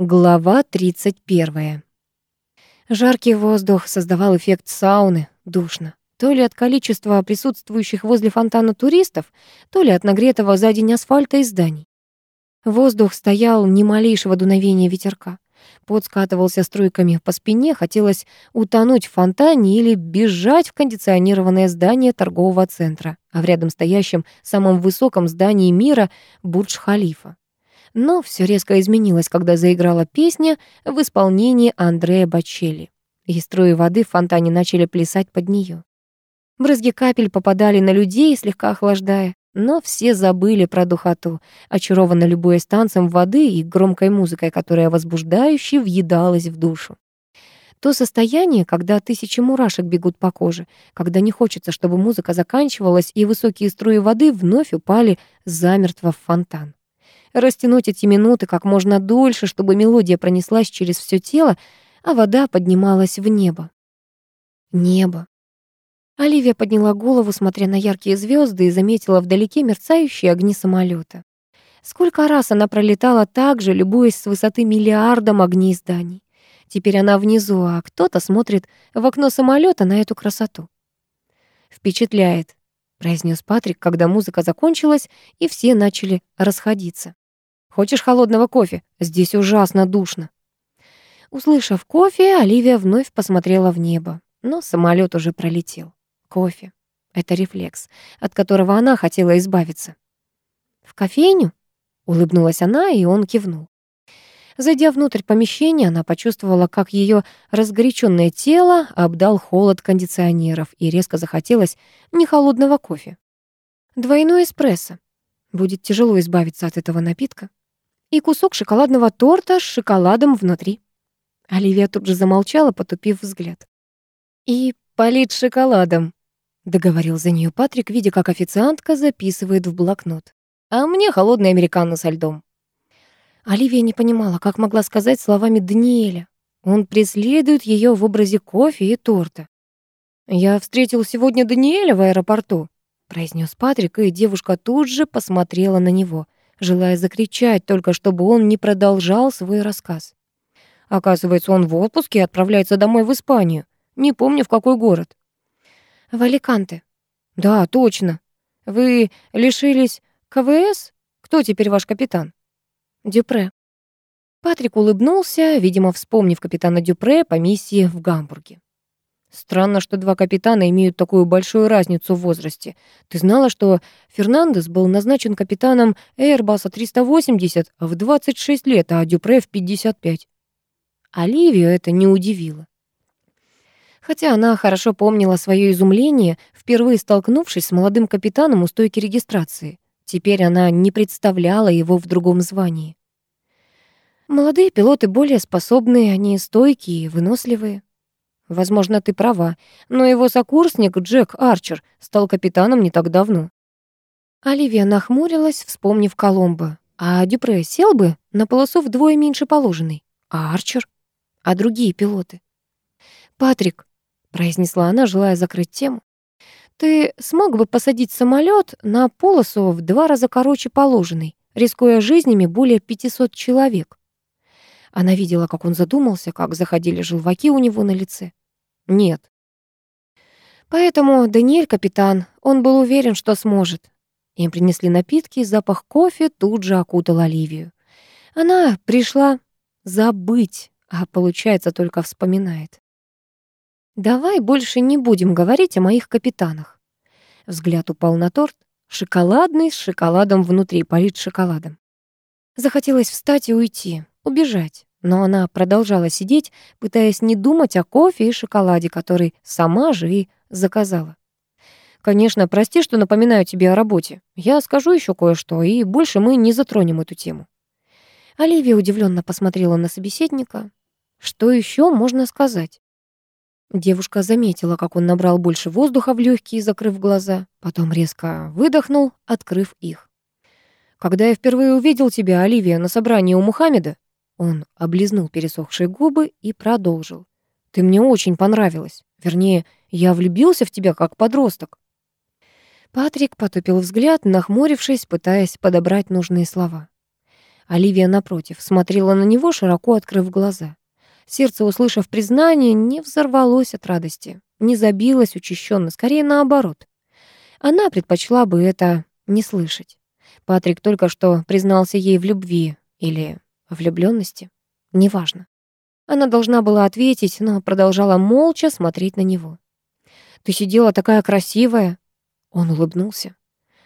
Глава 31. Жаркий воздух создавал эффект сауны, душно. То ли от количества присутствующих возле фонтана туристов, то ли от нагретого за день асфальта и зданий. Воздух стоял ни малейшего дуновения ветерка. Пот скатывался струйками по спине, хотелось утонуть в фонтане или бежать в кондиционированное здание торгового центра, а в рядом стоящем самом высоком здании мира Бурдж-Халифа. Но все резко изменилось, когда заиграла песня в исполнении Андрея Бачелли. И струи воды в фонтане начали плясать под нее. Брызги капель попадали на людей, слегка охлаждая, но все забыли про духоту, очарованно любуясь танцем воды и громкой музыкой, которая возбуждающе въедалась в душу. То состояние, когда тысячи мурашек бегут по коже, когда не хочется, чтобы музыка заканчивалась, и высокие струи воды вновь упали замертво в фонтан растянуть эти минуты как можно дольше, чтобы мелодия пронеслась через все тело, а вода поднималась в небо. Небо. Оливия подняла голову, смотря на яркие звезды, и заметила вдалеке мерцающие огни самолета. Сколько раз она пролетала так же, любуясь с высоты миллиардом огней зданий. Теперь она внизу, а кто-то смотрит в окно самолета на эту красоту. «Впечатляет», — произнес Патрик, когда музыка закончилась, и все начали расходиться. Хочешь холодного кофе? Здесь ужасно душно». Услышав кофе, Оливия вновь посмотрела в небо, но самолет уже пролетел. Кофе — это рефлекс, от которого она хотела избавиться. «В кофейню?» — улыбнулась она, и он кивнул. Зайдя внутрь помещения, она почувствовала, как ее разгоряченное тело обдал холод кондиционеров, и резко захотелось не холодного кофе. Двойной эспрессо. Будет тяжело избавиться от этого напитка и кусок шоколадного торта с шоколадом внутри. Оливия тут же замолчала, потупив взгляд. «И полить шоколадом», — договорил за нее Патрик, видя, как официантка записывает в блокнот. «А мне холодный американо со льдом». Оливия не понимала, как могла сказать словами Даниэля. Он преследует ее в образе кофе и торта. «Я встретил сегодня Даниэля в аэропорту», — произнес Патрик, и девушка тут же посмотрела на него — желая закричать, только чтобы он не продолжал свой рассказ. Оказывается, он в отпуске и отправляется домой в Испанию. Не помню, в какой город. В Аликанте. Да, точно. Вы лишились КВС? Кто теперь ваш капитан? Дюпре. Патрик улыбнулся, видимо, вспомнив капитана Дюпре по миссии в Гамбурге. Странно, что два капитана имеют такую большую разницу в возрасте. Ты знала, что Фернандес был назначен капитаном Airbus 380 в 26 лет, а Дюпре в 55? Оливию это не удивило. Хотя она хорошо помнила свое изумление, впервые столкнувшись с молодым капитаном у стойки регистрации. Теперь она не представляла его в другом звании. Молодые пилоты более способные, они стойкие и выносливые. Возможно, ты права, но его сокурсник Джек Арчер стал капитаном не так давно. Оливия нахмурилась, вспомнив Коломбо. А Дюпре сел бы на полосу вдвое меньше положенной. А Арчер? А другие пилоты? «Патрик», — произнесла она, желая закрыть тему, «ты смог бы посадить самолет на полосу в два раза короче положенной, рискуя жизнями более 500 человек?» Она видела, как он задумался, как заходили желваки у него на лице. Нет. Поэтому Даниэль капитан, он был уверен, что сможет. Им принесли напитки, и запах кофе тут же окутал Оливию. Она пришла забыть, а получается только вспоминает. «Давай больше не будем говорить о моих капитанах». Взгляд упал на торт, шоколадный, с шоколадом внутри, полит шоколадом. Захотелось встать и уйти, убежать. Но она продолжала сидеть, пытаясь не думать о кофе и шоколаде, который сама же и заказала. «Конечно, прости, что напоминаю тебе о работе. Я скажу еще кое-что, и больше мы не затронем эту тему». Оливия удивленно посмотрела на собеседника. «Что еще можно сказать?» Девушка заметила, как он набрал больше воздуха в легкие, закрыв глаза, потом резко выдохнул, открыв их. «Когда я впервые увидел тебя, Оливия, на собрании у Мухаммеда, он облизнул пересохшие губы и продолжил. «Ты мне очень понравилась. Вернее, я влюбился в тебя как подросток». Патрик потупил взгляд, нахмурившись, пытаясь подобрать нужные слова. Оливия, напротив, смотрела на него, широко открыв глаза. Сердце, услышав признание, не взорвалось от радости, не забилось учащенно, скорее наоборот. Она предпочла бы это не слышать. Патрик только что признался ей в любви или влюблённости, неважно. Она должна была ответить, но продолжала молча смотреть на него. «Ты сидела такая красивая!» Он улыбнулся.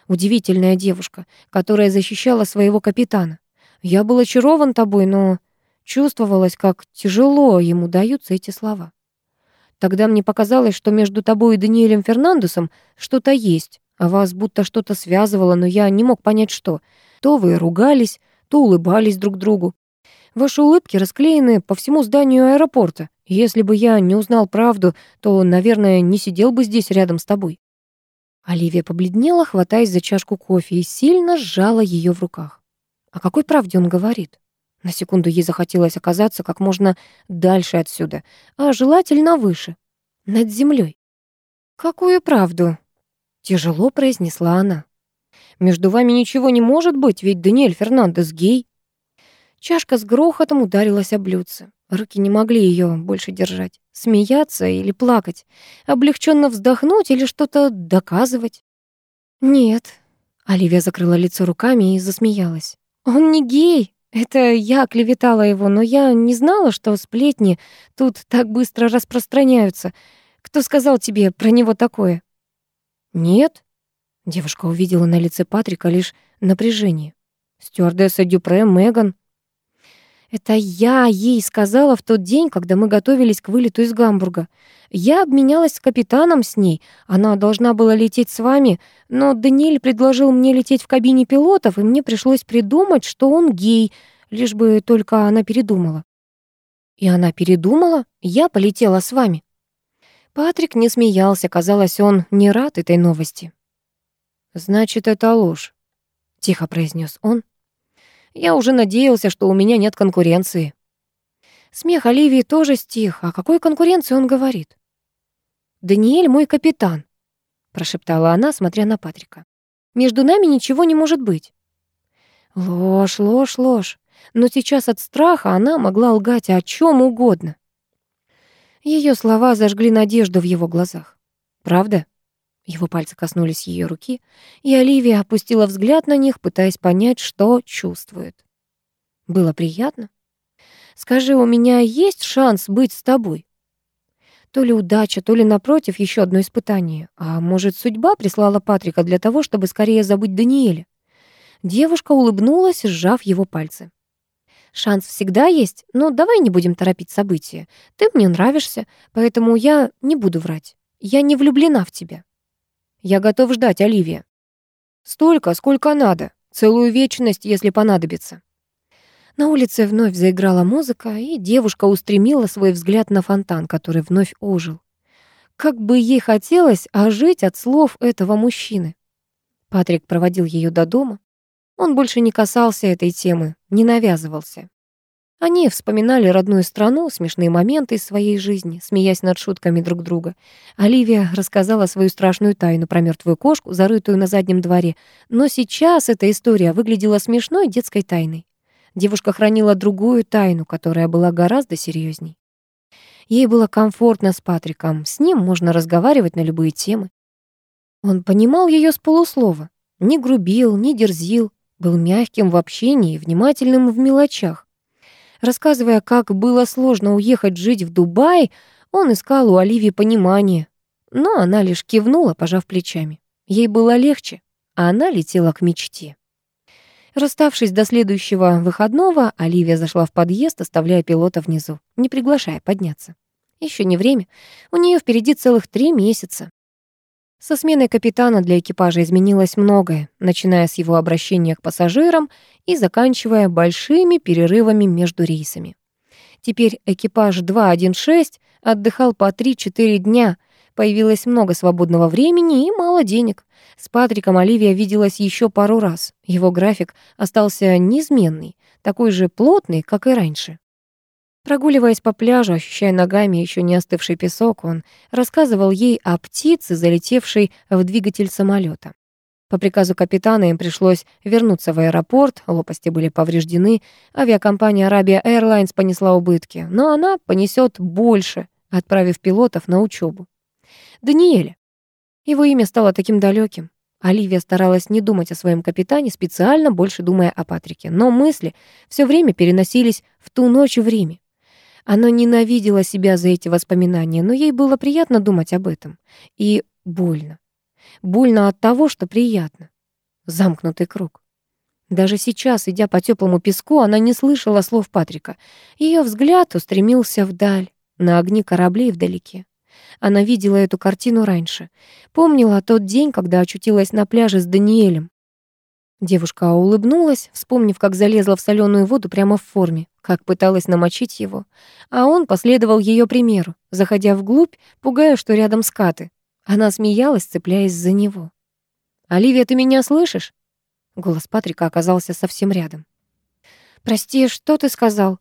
«Удивительная девушка, которая защищала своего капитана. Я был очарован тобой, но чувствовалось, как тяжело ему даются эти слова. Тогда мне показалось, что между тобой и Даниэлем Фернандесом что-то есть, а вас будто что-то связывало, но я не мог понять, что. То вы ругались, то улыбались друг другу. Ваши улыбки расклеены по всему зданию аэропорта. Если бы я не узнал правду, то, наверное, не сидел бы здесь рядом с тобой». Оливия побледнела, хватаясь за чашку кофе, и сильно сжала ее в руках. О какой правде он говорит? На секунду ей захотелось оказаться как можно дальше отсюда, а желательно выше, над землей. «Какую правду?» — тяжело произнесла она. «Между вами ничего не может быть, ведь Даниэль Фернандес гей». Чашка с грохотом ударилась о блюдце. Руки не могли ее больше держать. Смеяться или плакать. Облегченно вздохнуть или что-то доказывать. «Нет». Оливия закрыла лицо руками и засмеялась. «Он не гей. Это я клеветала его, но я не знала, что сплетни тут так быстро распространяются. Кто сказал тебе про него такое?» «Нет». Девушка увидела на лице Патрика лишь напряжение. «Стюардесса Дюпре, Меган, это я ей сказала в тот день, когда мы готовились к вылету из Гамбурга. Я обменялась с капитаном с ней. Она должна была лететь с вами, но Даниэль предложил мне лететь в кабине пилотов, и мне пришлось придумать, что он гей, лишь бы только она передумала. И она передумала? Я полетела с вами. Патрик не смеялся, казалось, он не рад этой новости. «Значит, это ложь», — тихо произнес он. Я уже надеялся, что у меня нет конкуренции. Смех Оливии тоже стих. О какой конкуренции он говорит? «Даниэль мой капитан», — прошептала она, смотря на Патрика. «Между нами ничего не может быть». Ложь, ложь, ложь. Но сейчас от страха она могла лгать о чем угодно. Ее слова зажгли надежду в его глазах. «Правда?» Его пальцы коснулись ее руки, и Оливия опустила взгляд на них, пытаясь понять, что чувствует. Было приятно. «Скажи, у меня есть шанс быть с тобой?» То ли удача, то ли, напротив, еще одно испытание. А может, судьба прислала Патрика для того, чтобы скорее забыть Даниэля? Девушка улыбнулась, сжав его пальцы. «Шанс всегда есть, но давай не будем торопить события. Ты мне нравишься, поэтому я не буду врать. Я не влюблена в тебя». Я готов ждать, Оливия. Столько, сколько надо. Целую вечность, если понадобится. На улице вновь заиграла музыка, и девушка устремила свой взгляд на фонтан, который вновь ожил. Как бы ей хотелось ожить от слов этого мужчины. Патрик проводил ее до дома. Он больше не касался этой темы, не навязывался. Они вспоминали родную страну, смешные моменты из своей жизни, смеясь над шутками друг друга. Оливия рассказала свою страшную тайну про мертвую кошку, зарытую на заднем дворе, но сейчас эта история выглядела смешной детской тайной. Девушка хранила другую тайну, которая была гораздо серьезней. Ей было комфортно с Патриком, с ним можно разговаривать на любые темы. Он понимал ее с полуслова, не грубил, не дерзил, был мягким в общении, внимательным в мелочах. Рассказывая, как было сложно уехать жить в Дубай, он искал у Оливии понимание. Но она лишь кивнула, пожав плечами. Ей было легче, а она летела к мечте. Расставшись до следующего выходного, Оливия зашла в подъезд, оставляя пилота внизу, не приглашая подняться. Еще не время. У нее впереди целых три месяца. Со сменой капитана для экипажа изменилось многое, начиная с его обращения к пассажирам и заканчивая большими перерывами между рейсами. Теперь экипаж 216 отдыхал по 3-4 дня, появилось много свободного времени и мало денег. С Патриком Оливия виделась еще пару раз. Его график остался неизменный, такой же плотный, как и раньше. Прогуливаясь по пляжу, ощущая ногами еще не остывший песок, он рассказывал ей о птице, залетевшей в двигатель самолета. По приказу капитана им пришлось вернуться в аэропорт, лопасти были повреждены, авиакомпания Arabia Airlines понесла убытки, но она понесет больше, отправив пилотов на учебу. Даниэля. Его имя стало таким далеким. Оливия старалась не думать о своем капитане, специально больше думая о Патрике, но мысли все время переносились в ту ночь в Риме. Она ненавидела себя за эти воспоминания, но ей было приятно думать об этом. И больно. Больно от того, что приятно. Замкнутый круг. Даже сейчас, идя по теплому песку, она не слышала слов Патрика. Ее взгляд устремился вдаль, на огни кораблей вдалеке. Она видела эту картину раньше. Помнила тот день, когда очутилась на пляже с Даниэлем. Девушка улыбнулась, вспомнив, как залезла в соленую воду прямо в форме, как пыталась намочить его. А он последовал ее примеру, заходя вглубь, пугая, что рядом скаты. Она смеялась, цепляясь за него. «Оливия, ты меня слышишь?» Голос Патрика оказался совсем рядом. «Прости, что ты сказал?»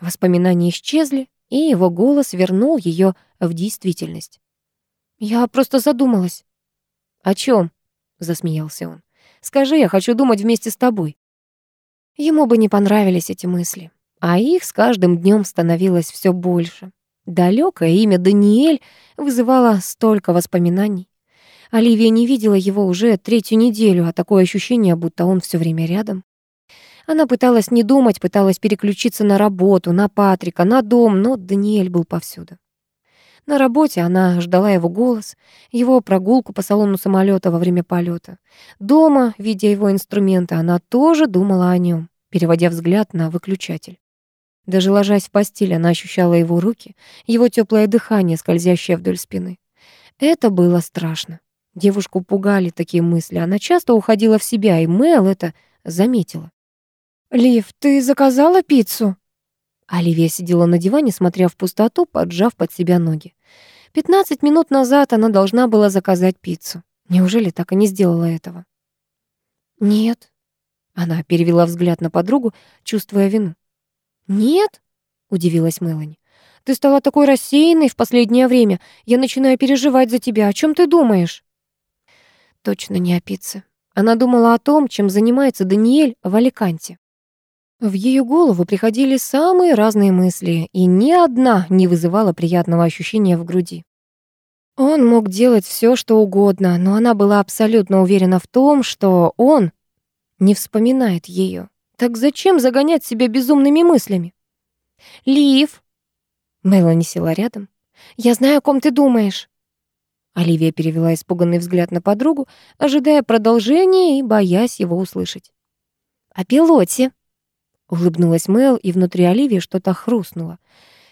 Воспоминания исчезли, и его голос вернул ее в действительность. «Я просто задумалась». «О чем? засмеялся он. «Скажи, я хочу думать вместе с тобой». Ему бы не понравились эти мысли, а их с каждым днем становилось все больше. Далекое имя Даниэль вызывало столько воспоминаний. Оливия не видела его уже третью неделю, а такое ощущение, будто он все время рядом. Она пыталась не думать, пыталась переключиться на работу, на Патрика, на дом, но Даниэль был повсюду. На работе она ждала его голос, его прогулку по салону самолета во время полета. Дома, видя его инструменты, она тоже думала о нем, переводя взгляд на выключатель. Даже ложась в постель, она ощущала его руки, его теплое дыхание, скользящее вдоль спины. Это было страшно. Девушку пугали такие мысли. Она часто уходила в себя, и Мэл это заметила. «Лив, ты заказала пиццу?» Оливия сидела на диване, смотря в пустоту, поджав под себя ноги. Пятнадцать минут назад она должна была заказать пиццу. Неужели так и не сделала этого? «Нет». Она перевела взгляд на подругу, чувствуя вину. «Нет?» — удивилась Мелани. «Ты стала такой рассеянной в последнее время. Я начинаю переживать за тебя. О чем ты думаешь?» Точно не о пицце. Она думала о том, чем занимается Даниэль в Аликанте. В ее голову приходили самые разные мысли, и ни одна не вызывала приятного ощущения в груди. Он мог делать все, что угодно, но она была абсолютно уверена в том, что он не вспоминает ее. Так зачем загонять себя безумными мыслями? «Лив!» Мелани села рядом. «Я знаю, о ком ты думаешь». Оливия перевела испуганный взгляд на подругу, ожидая продолжения и боясь его услышать. «О пилоте», Улыбнулась Мэл, и внутри Оливии что-то хрустнуло.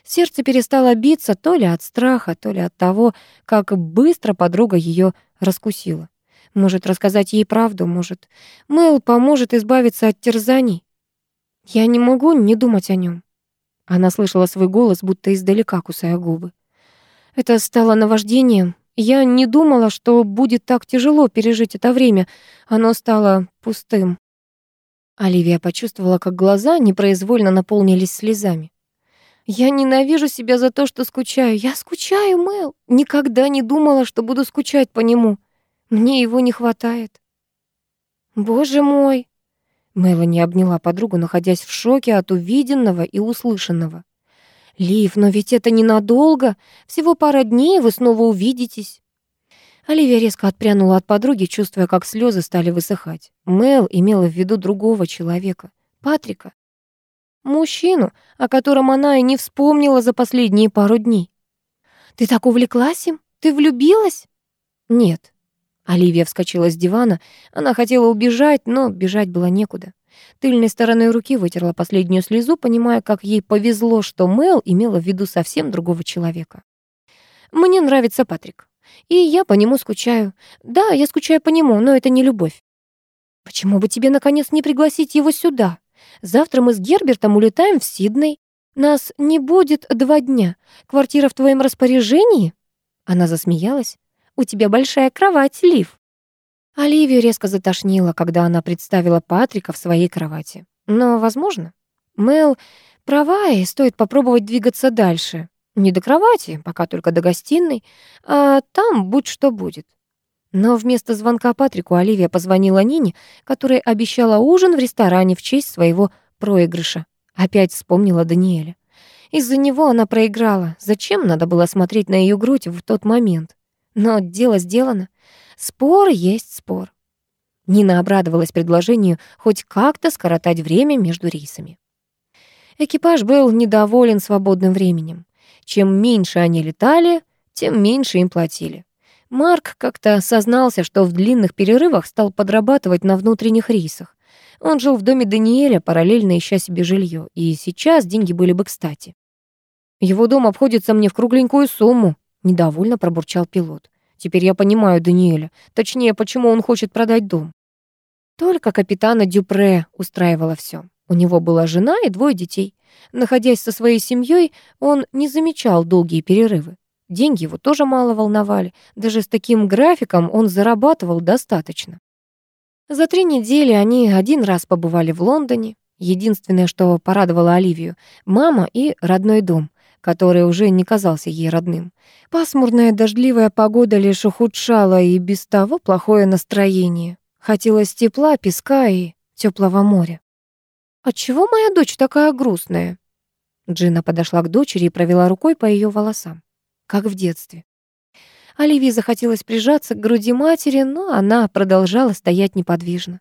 Сердце перестало биться то ли от страха, то ли от того, как быстро подруга ее раскусила. Может, рассказать ей правду, может. Мэл поможет избавиться от терзаний. Я не могу не думать о нем. Она слышала свой голос, будто издалека кусая губы. Это стало наваждением. Я не думала, что будет так тяжело пережить это время. Оно стало пустым. Оливия почувствовала, как глаза непроизвольно наполнились слезами. «Я ненавижу себя за то, что скучаю. Я скучаю, Мэл. Никогда не думала, что буду скучать по нему. Мне его не хватает». «Боже мой!» Мелани обняла подругу, находясь в шоке от увиденного и услышанного. «Лив, но ведь это ненадолго. Всего пара дней, вы снова увидитесь. Оливия резко отпрянула от подруги, чувствуя, как слезы стали высыхать. Мел имела в виду другого человека. Патрика. Мужчину, о котором она и не вспомнила за последние пару дней. «Ты так увлеклась им? Ты влюбилась?» «Нет». Оливия вскочила с дивана. Она хотела убежать, но бежать было некуда. Тыльной стороной руки вытерла последнюю слезу, понимая, как ей повезло, что Мел имела в виду совсем другого человека. «Мне нравится Патрик и я по нему скучаю. Да, я скучаю по нему, но это не любовь. Почему бы тебе, наконец, не пригласить его сюда? Завтра мы с Гербертом улетаем в Сидней. Нас не будет два дня. Квартира в твоем распоряжении?» Она засмеялась. «У тебя большая кровать, Лив». Оливию резко затошнило, когда она представила Патрика в своей кровати. Но, возможно, Мэл права, и стоит попробовать двигаться дальше. Не до кровати, пока только до гостиной, а там будь что будет. Но вместо звонка Патрику Оливия позвонила Нине, которая обещала ужин в ресторане в честь своего проигрыша. Опять вспомнила Даниэля. Из-за него она проиграла. Зачем надо было смотреть на ее грудь в тот момент? Но дело сделано. Спор есть спор. Нина обрадовалась предложению хоть как-то скоротать время между рейсами. Экипаж был недоволен свободным временем. Чем меньше они летали, тем меньше им платили. Марк как-то сознался, что в длинных перерывах стал подрабатывать на внутренних рейсах. Он жил в доме Даниэля, параллельно ища себе жилье, и сейчас деньги были бы кстати. «Его дом обходится мне в кругленькую сумму», — недовольно пробурчал пилот. «Теперь я понимаю Даниэля. Точнее, почему он хочет продать дом». Только капитана Дюпре устраивало все. У него была жена и двое детей. Находясь со своей семьей, он не замечал долгие перерывы. Деньги его тоже мало волновали. Даже с таким графиком он зарабатывал достаточно. За три недели они один раз побывали в Лондоне. Единственное, что порадовало Оливию — мама и родной дом, который уже не казался ей родным. Пасмурная дождливая погода лишь ухудшала и без того плохое настроение. Хотелось тепла, песка и теплого моря. «Отчего моя дочь такая грустная?» Джина подошла к дочери и провела рукой по ее волосам как в детстве. Оливии захотелось прижаться к груди матери, но она продолжала стоять неподвижно.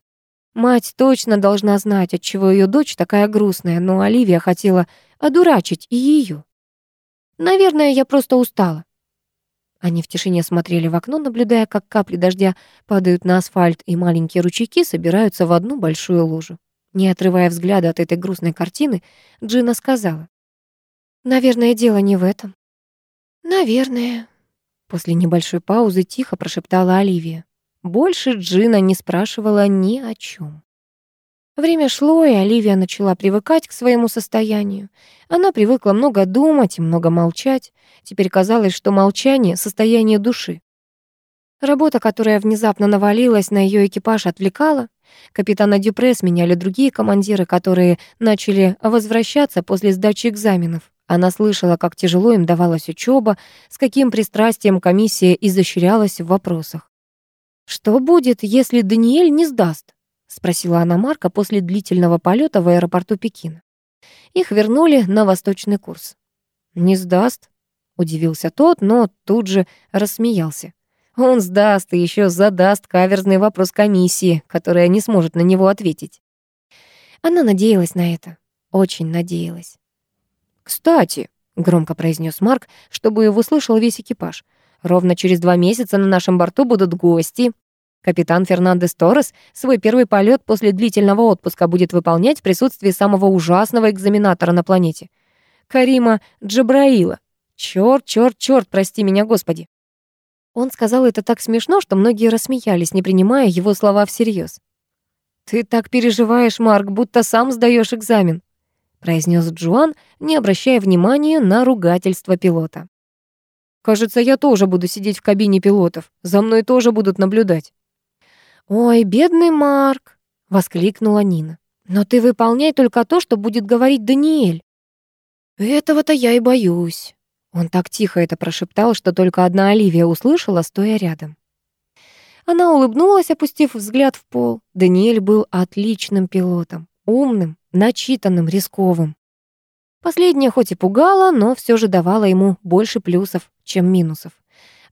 Мать точно должна знать, отчего ее дочь такая грустная, но Оливия хотела одурачить и ее. «Наверное, я просто устала». Они в тишине смотрели в окно, наблюдая, как капли дождя падают на асфальт, и маленькие ручейки собираются в одну большую лужу. Не отрывая взгляда от этой грустной картины, Джина сказала. «Наверное, дело не в этом. «Наверное», — после небольшой паузы тихо прошептала Оливия. Больше Джина не спрашивала ни о чем. Время шло, и Оливия начала привыкать к своему состоянию. Она привыкла много думать и много молчать. Теперь казалось, что молчание — состояние души. Работа, которая внезапно навалилась на ее экипаж, отвлекала. Капитана Дюпре сменяли другие командиры, которые начали возвращаться после сдачи экзаменов. Она слышала, как тяжело им давалась учеба, с каким пристрастием комиссия изощрялась в вопросах. «Что будет, если Даниэль не сдаст?» — спросила она Марка после длительного полета в аэропорту Пекина. Их вернули на восточный курс. «Не сдаст?» — удивился тот, но тут же рассмеялся. Он сдаст и еще задаст каверзный вопрос комиссии, которая не сможет на него ответить. Она надеялась на это, очень надеялась. «Кстати», — громко произнес Марк, чтобы его слышал весь экипаж, «ровно через два месяца на нашем борту будут гости. Капитан Фернандес Торрес свой первый полет после длительного отпуска будет выполнять в присутствии самого ужасного экзаменатора на планете. Карима Джабраила. Чёрт, чёрт, чёрт, прости меня, Господи». Он сказал это так смешно, что многие рассмеялись, не принимая его слова всерьез. «Ты так переживаешь, Марк, будто сам сдаешь экзамен», произнес Джоан, не обращая внимания на ругательство пилота. «Кажется, я тоже буду сидеть в кабине пилотов. За мной тоже будут наблюдать». «Ой, бедный Марк!» — воскликнула Нина. «Но ты выполняй только то, что будет говорить Даниэль». «Этого-то я и боюсь». Он так тихо это прошептал, что только одна Оливия услышала, стоя рядом. Она улыбнулась, опустив взгляд в пол. Даниэль был отличным пилотом, умным, начитанным, рисковым. Последнее хоть и пугало, но все же давало ему больше плюсов, чем минусов.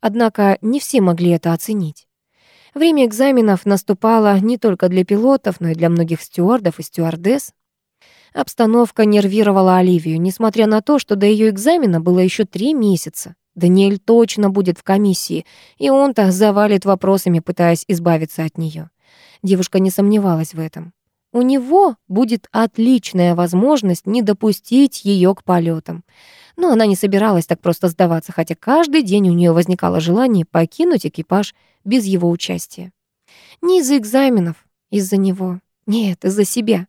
Однако не все могли это оценить. Время экзаменов наступало не только для пилотов, но и для многих стюардов и стюардесс. Обстановка нервировала Оливию, несмотря на то, что до ее экзамена было еще три месяца. Даниэль точно будет в комиссии, и он-то завалит вопросами, пытаясь избавиться от нее. Девушка не сомневалась в этом. У него будет отличная возможность не допустить ее к полетам. Но она не собиралась так просто сдаваться, хотя каждый день у нее возникало желание покинуть экипаж без его участия. Не из-за экзаменов, из-за него. Нет, из-за себя.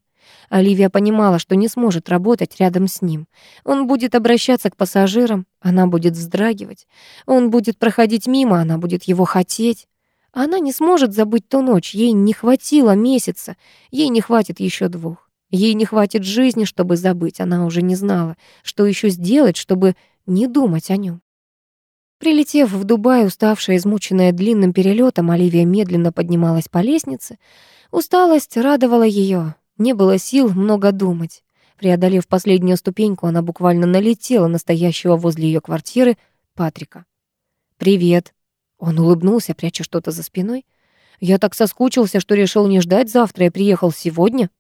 Оливия понимала, что не сможет работать рядом с ним. Он будет обращаться к пассажирам, она будет вздрагивать. Он будет проходить мимо, она будет его хотеть. Она не сможет забыть ту ночь, ей не хватило месяца, ей не хватит еще двух. Ей не хватит жизни, чтобы забыть, она уже не знала, что еще сделать, чтобы не думать о нем. Прилетев в Дубай, уставшая, измученная длинным перелетом, Оливия медленно поднималась по лестнице. Усталость радовала ее, не было сил много думать. Преодолев последнюю ступеньку, она буквально налетела на стоящего возле ее квартиры Патрика. «Привет». Он улыбнулся, пряча что-то за спиной. «Я так соскучился, что решил не ждать завтра и приехал сегодня».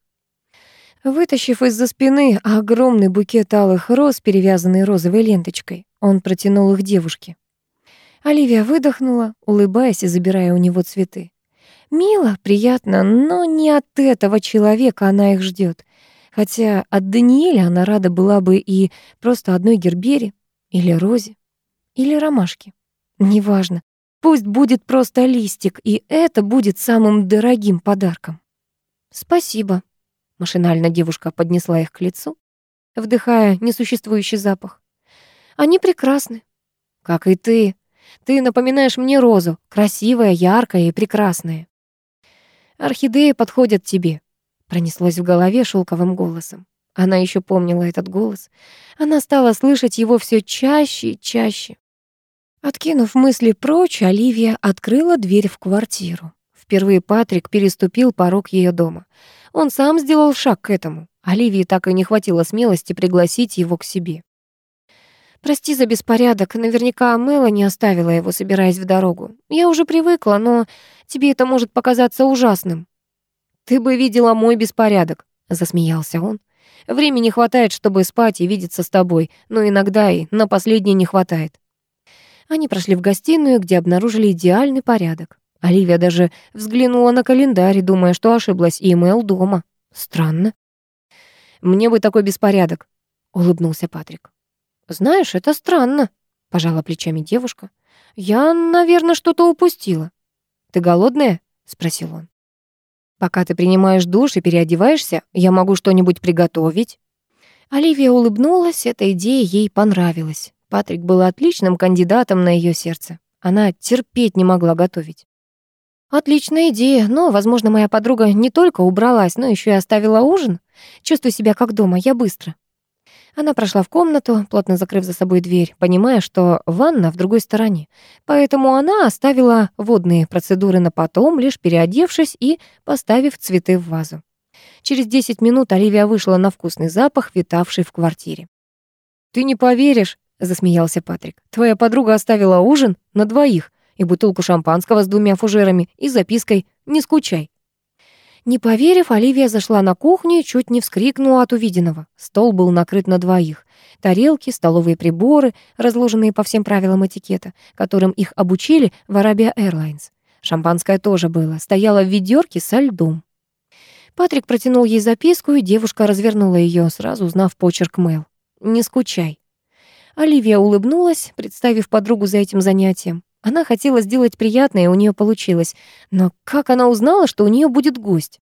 Вытащив из-за спины огромный букет алых роз, перевязанный розовой ленточкой, он протянул их девушке. Оливия выдохнула, улыбаясь и забирая у него цветы. Мило, приятно, но не от этого человека она их ждет. Хотя от Даниэля она рада была бы и просто одной гербере, или розе, или ромашке. Неважно. Пусть будет просто листик, и это будет самым дорогим подарком. «Спасибо», — машинально девушка поднесла их к лицу, вдыхая несуществующий запах. «Они прекрасны». «Как и ты. Ты напоминаешь мне розу, красивая, яркая и прекрасная». «Орхидеи подходят тебе», — пронеслось в голове шелковым голосом. Она еще помнила этот голос. Она стала слышать его все чаще и чаще. Откинув мысли прочь, Оливия открыла дверь в квартиру. Впервые Патрик переступил порог ее дома. Он сам сделал шаг к этому. Оливии так и не хватило смелости пригласить его к себе. «Прости за беспорядок. Наверняка Мелани оставила его, собираясь в дорогу. Я уже привыкла, но тебе это может показаться ужасным». «Ты бы видела мой беспорядок», — засмеялся он. «Времени хватает, чтобы спать и видеться с тобой, но иногда и на последнее не хватает». Они прошли в гостиную, где обнаружили идеальный порядок. Оливия даже взглянула на календарь, думая, что ошиблась, и Мэл дома. Странно. «Мне бы такой беспорядок», — улыбнулся Патрик. «Знаешь, это странно», — пожала плечами девушка. «Я, наверное, что-то упустила». «Ты голодная?» — спросил он. «Пока ты принимаешь душ и переодеваешься, я могу что-нибудь приготовить». Оливия улыбнулась, эта идея ей понравилась. Патрик был отличным кандидатом на ее сердце. Она терпеть не могла готовить. «Отличная идея, но, возможно, моя подруга не только убралась, но еще и оставила ужин. Чувствую себя как дома, я быстро». Она прошла в комнату, плотно закрыв за собой дверь, понимая, что ванна в другой стороне. Поэтому она оставила водные процедуры на потом, лишь переодевшись и поставив цветы в вазу. Через 10 минут Оливия вышла на вкусный запах, витавший в квартире. «Ты не поверишь», — засмеялся Патрик. «Твоя подруга оставила ужин на двоих и бутылку шампанского с двумя фужерами и запиской «Не скучай». Не поверив, Оливия зашла на кухню и чуть не вскрикнула от увиденного. Стол был накрыт на двоих. Тарелки, столовые приборы, разложенные по всем правилам этикета, которым их обучили в Arabia Airlines. Шампанское тоже было, стояло в ведерке со льдом. Патрик протянул ей записку, и девушка развернула ее, сразу узнав почерк Мэл. «Не скучай». Оливия улыбнулась, представив подругу за этим занятием. Она хотела сделать приятное, и у нее получилось. Но как она узнала, что у нее будет гость?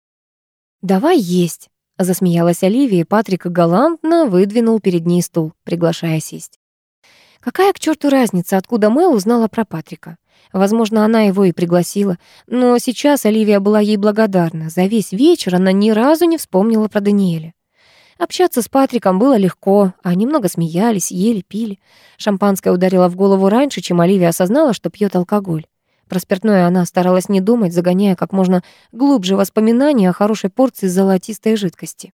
«Давай есть», — засмеялась Оливия, и Патрик галантно выдвинул перед ней стул, приглашая сесть. Какая к черту разница, откуда Мэл узнала про Патрика? Возможно, она его и пригласила, но сейчас Оливия была ей благодарна. За весь вечер она ни разу не вспомнила про Даниэля. Общаться с Патриком было легко, они много смеялись, ели, пили. Шампанское ударило в голову раньше, чем Оливия осознала, что пьет алкоголь. Про спиртное она старалась не думать, загоняя как можно глубже воспоминания о хорошей порции золотистой жидкости.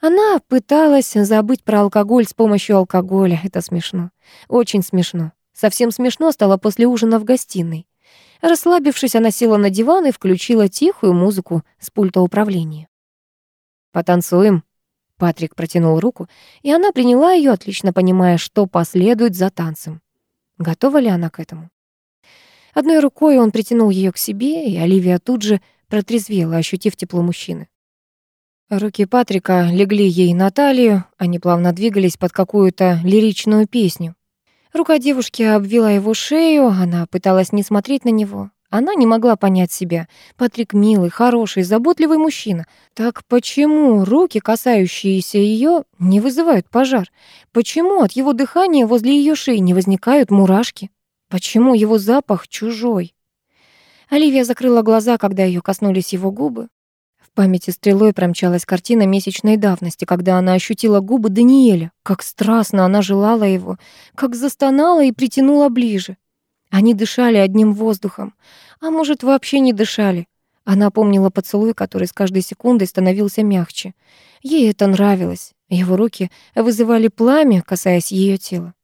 Она пыталась забыть про алкоголь с помощью алкоголя. Это смешно. Очень смешно. Совсем смешно стало после ужина в гостиной. Расслабившись, она села на диван и включила тихую музыку с пульта управления. «Потанцуем?» Патрик протянул руку, и она приняла ее, отлично понимая, что последует за танцем. Готова ли она к этому? Одной рукой он притянул ее к себе, и Оливия тут же протрезвела, ощутив тепло мужчины. Руки Патрика легли ей на талию, они плавно двигались под какую-то лиричную песню. Рука девушки обвила его шею, она пыталась не смотреть на него. Она не могла понять себя. Патрик милый, хороший, заботливый мужчина. Так почему руки, касающиеся ее, не вызывают пожар? Почему от его дыхания возле ее шеи не возникают мурашки? Почему его запах чужой? Оливия закрыла глаза, когда ее коснулись его губы. В памяти стрелой промчалась картина месячной давности, когда она ощутила губы Даниэля, как страстно она желала его, как застонала и притянула ближе. Они дышали одним воздухом, а может, вообще не дышали. Она помнила поцелуй, который с каждой секундой становился мягче. Ей это нравилось. Его руки вызывали пламя, касаясь ее тела.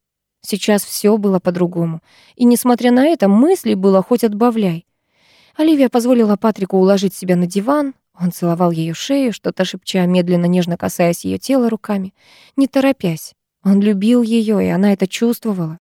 Сейчас все было по-другому. И, несмотря на это, мыслей было хоть отбавляй. Оливия позволила Патрику уложить себя на диван, он целовал ее шею, что-то шепча, медленно, нежно касаясь ее тела руками, не торопясь. Он любил ее, и она это чувствовала.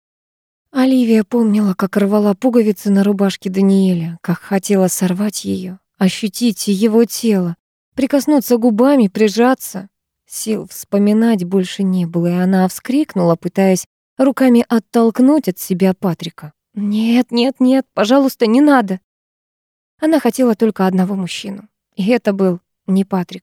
Оливия помнила, как рвала пуговицы на рубашке Даниэля, как хотела сорвать ее, ощутить его тело, прикоснуться губами, прижаться. Сил вспоминать больше не было, и она вскрикнула, пытаясь руками оттолкнуть от себя Патрика. «Нет, нет, нет, пожалуйста, не надо!» Она хотела только одного мужчину. И это был не Патрик.